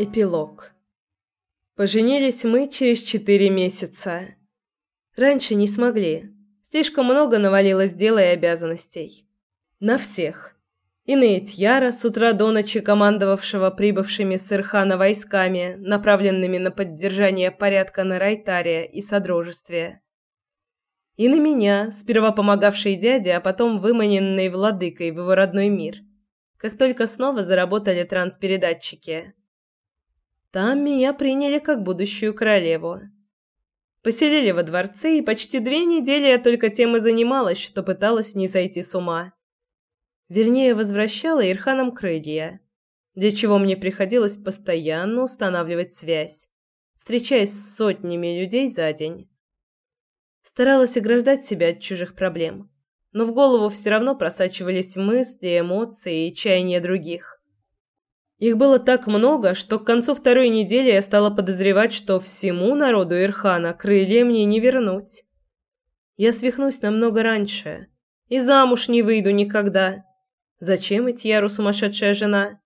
Эпилог. Поженились мы через четыре месяца. Раньше не смогли. Слишком много навалилось дела и обязанностей. На всех. И на Этьяра, с утра до ночи командовавшего прибывшими с Ирхана войсками, направленными на поддержание порядка на Райтаре и Содружестве. И на меня, сперва помогавшей дяде, а потом выманенной владыкой в его родной мир, как только снова заработали транспередатчики. Там меня приняли как будущую королеву. Поселили во дворце, и почти две недели я только тем и занималась, что пыталась не сойти с ума. Вернее, возвращала Ирханам крылья, для чего мне приходилось постоянно устанавливать связь, встречаясь с сотнями людей за день. Старалась ограждать себя от чужих проблем, но в голову все равно просачивались мысли, эмоции и чаяния других. Их было так много, что к концу второй недели я стала подозревать, что всему народу Ирхана крылья мне не вернуть. Я свихнусь намного раньше. И замуж не выйду никогда. Зачем Этьяру сумасшедшая жена?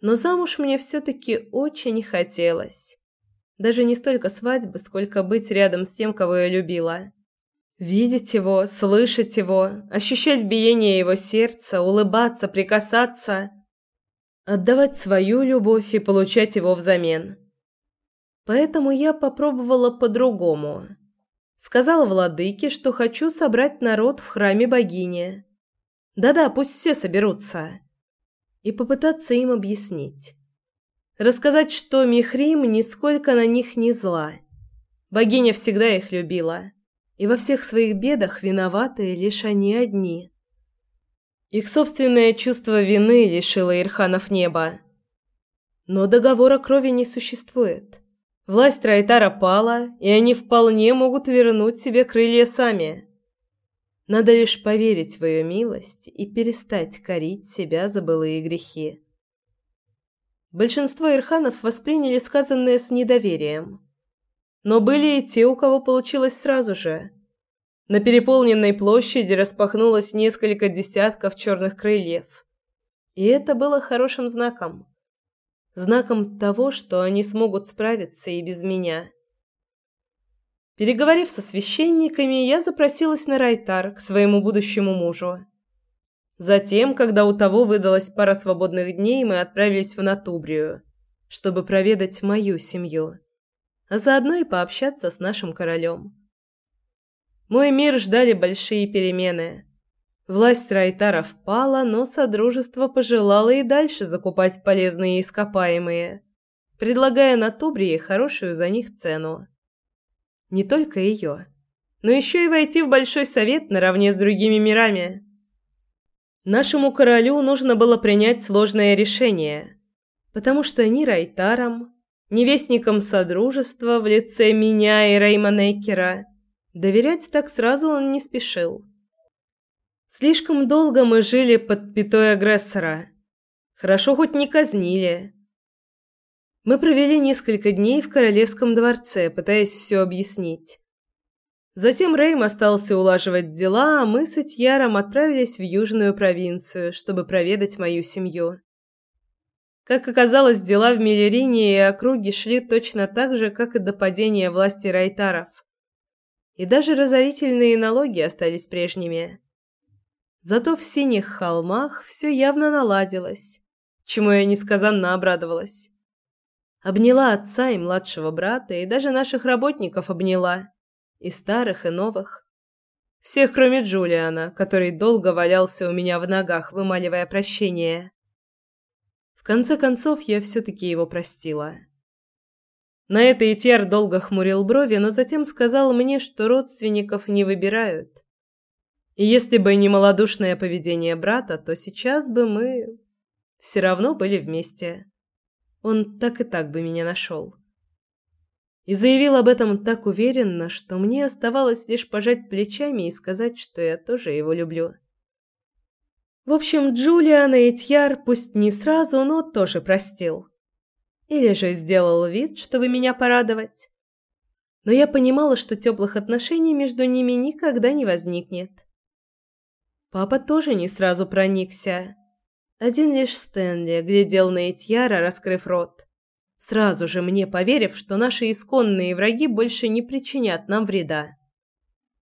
Но замуж мне все-таки очень хотелось. Даже не столько свадьбы, сколько быть рядом с тем, кого я любила. Видеть его, слышать его, ощущать биение его сердца, улыбаться, прикасаться – отдавать свою любовь и получать его взамен. Поэтому я попробовала по-другому. Сказала владыке, что хочу собрать народ в храме богини. Да-да, пусть все соберутся. И попытаться им объяснить. Рассказать, что Михрим нисколько на них не зла. Богиня всегда их любила. И во всех своих бедах виноваты лишь они одни. Их собственное чувство вины лишило Ирханов неба. Но договора крови не существует. Власть Райтара пала, и они вполне могут вернуть себе крылья сами. Надо лишь поверить в ее милость и перестать корить себя за былые грехи. Большинство ирханов восприняли сказанное с недоверием. Но были и те, у кого получилось сразу же – на переполненной площади распахнулось несколько десятков черных крыльев. И это было хорошим знаком. Знаком того, что они смогут справиться и без меня. Переговорив со священниками, я запросилась на Райтар к своему будущему мужу. Затем, когда у того выдалась пара свободных дней, мы отправились в Натубрию, чтобы проведать мою семью, а заодно и пообщаться с нашим королем. Мой мир ждали большие перемены. Власть Райтара пала, но Содружество пожелало и дальше закупать полезные ископаемые, предлагая на Тубрии хорошую за них цену. Не только ее, но еще и войти в Большой Совет наравне с другими мирами. Нашему королю нужно было принять сложное решение, потому что ни Райтарам, ни Вестникам Содружества в лице меня и Реймана Эккера – Доверять так сразу он не спешил. Слишком долго мы жили под пятой агрессора. Хорошо хоть не казнили. Мы провели несколько дней в королевском дворце, пытаясь все объяснить. Затем Рейм остался улаживать дела, а мы с Этьяром отправились в южную провинцию, чтобы проведать мою семью. Как оказалось, дела в Миллерине и округе шли точно так же, как и до падения власти Райтаров и даже разорительные налоги остались прежними. Зато в синих холмах все явно наладилось, чему я несказанно обрадовалась. Обняла отца и младшего брата, и даже наших работников обняла, и старых, и новых. Всех, кроме Джулиана, который долго валялся у меня в ногах, вымаливая прощение. В конце концов, я все-таки его простила. На это Итьяр долго хмурил брови, но затем сказал мне, что родственников не выбирают. И если бы не малодушное поведение брата, то сейчас бы мы все равно были вместе. Он так и так бы меня нашел. И заявил об этом так уверенно, что мне оставалось лишь пожать плечами и сказать, что я тоже его люблю. В общем, Джулиана Этьяр пусть не сразу, но тоже простил. Или же сделал вид, чтобы меня порадовать. Но я понимала, что теплых отношений между ними никогда не возникнет. Папа тоже не сразу проникся. Один лишь Стэнли глядел на Этьяра, раскрыв рот. сразу же мне поверив, что наши исконные враги больше не причинят нам вреда.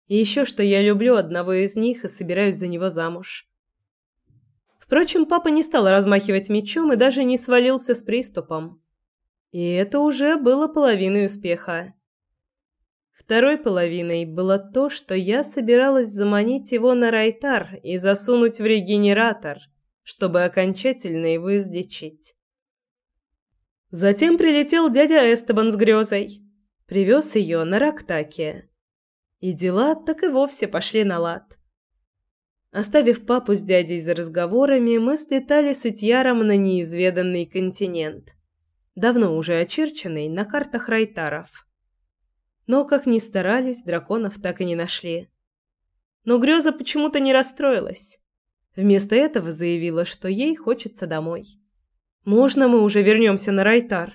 И еще что я люблю одного из них и собираюсь за него замуж. Впрочем, папа не стал размахивать мечом и даже не свалился с приступом. И это уже было половиной успеха. Второй половиной было то, что я собиралась заманить его на Райтар и засунуть в регенератор, чтобы окончательно его излечить. Затем прилетел дядя Эстебан с грезой. Привез ее на Рактаке. И дела так и вовсе пошли на лад. Оставив папу с дядей за разговорами, мы слетали с Итьяром на неизведанный континент, давно уже очерченный на картах Райтаров. Но, как ни старались, драконов так и не нашли. Но Грёза почему-то не расстроилась. Вместо этого заявила, что ей хочется домой. «Можно мы уже вернемся на Райтар?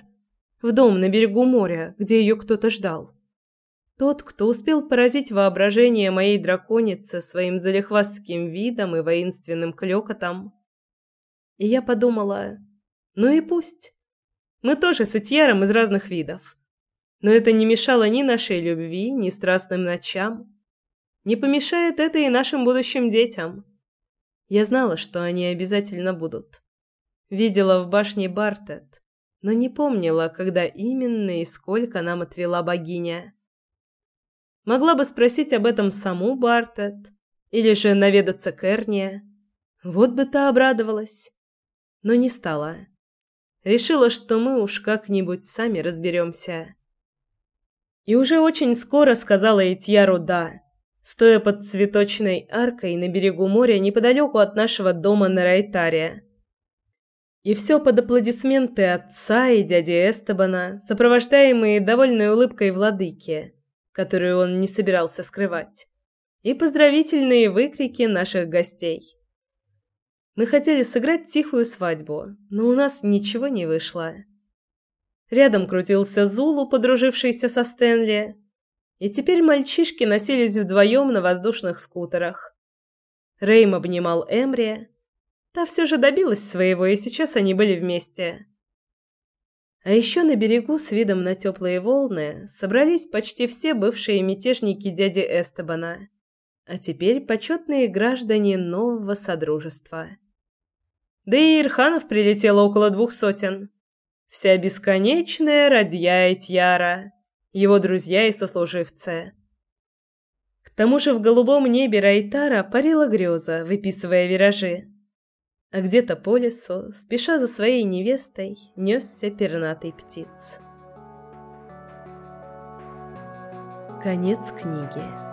В дом на берегу моря, где ее кто-то ждал?» Тот, кто успел поразить воображение моей драконицы своим залихвастским видом и воинственным клёкотом. И я подумала, ну и пусть. Мы тоже с Этьяром из разных видов. Но это не мешало ни нашей любви, ни страстным ночам. Не помешает это и нашим будущим детям. Я знала, что они обязательно будут. Видела в башне Бартет, но не помнила, когда именно и сколько нам отвела богиня. Могла бы спросить об этом саму Бартет или же наведаться к Эрне. Вот бы та обрадовалась. Но не стала. Решила, что мы уж как-нибудь сами разберемся. И уже очень скоро сказала Этьяру «да», стоя под цветочной аркой на берегу моря неподалеку от нашего дома на Райтаре. И все под аплодисменты отца и дяди Эстебана, сопровождаемые довольной улыбкой владыки – которую он не собирался скрывать, и поздравительные выкрики наших гостей. Мы хотели сыграть тихую свадьбу, но у нас ничего не вышло. Рядом крутился Зулу, подружившийся со Стэнли, и теперь мальчишки носились вдвоем на воздушных скутерах. Рейм обнимал Эмри. Та все же добилась своего, и сейчас они были вместе. А еще на берегу с видом на теплые волны собрались почти все бывшие мятежники дяди Эстебана, а теперь почетные граждане нового содружества. Да и Ирханов прилетело около двух сотен. Вся бесконечная Радья Этьяра, его друзья и сослуживцы. К тому же в голубом небе Райтара парила греза, выписывая виражи а где-то по лесу, спеша за своей невестой, несся пернатый птиц. Конец книги.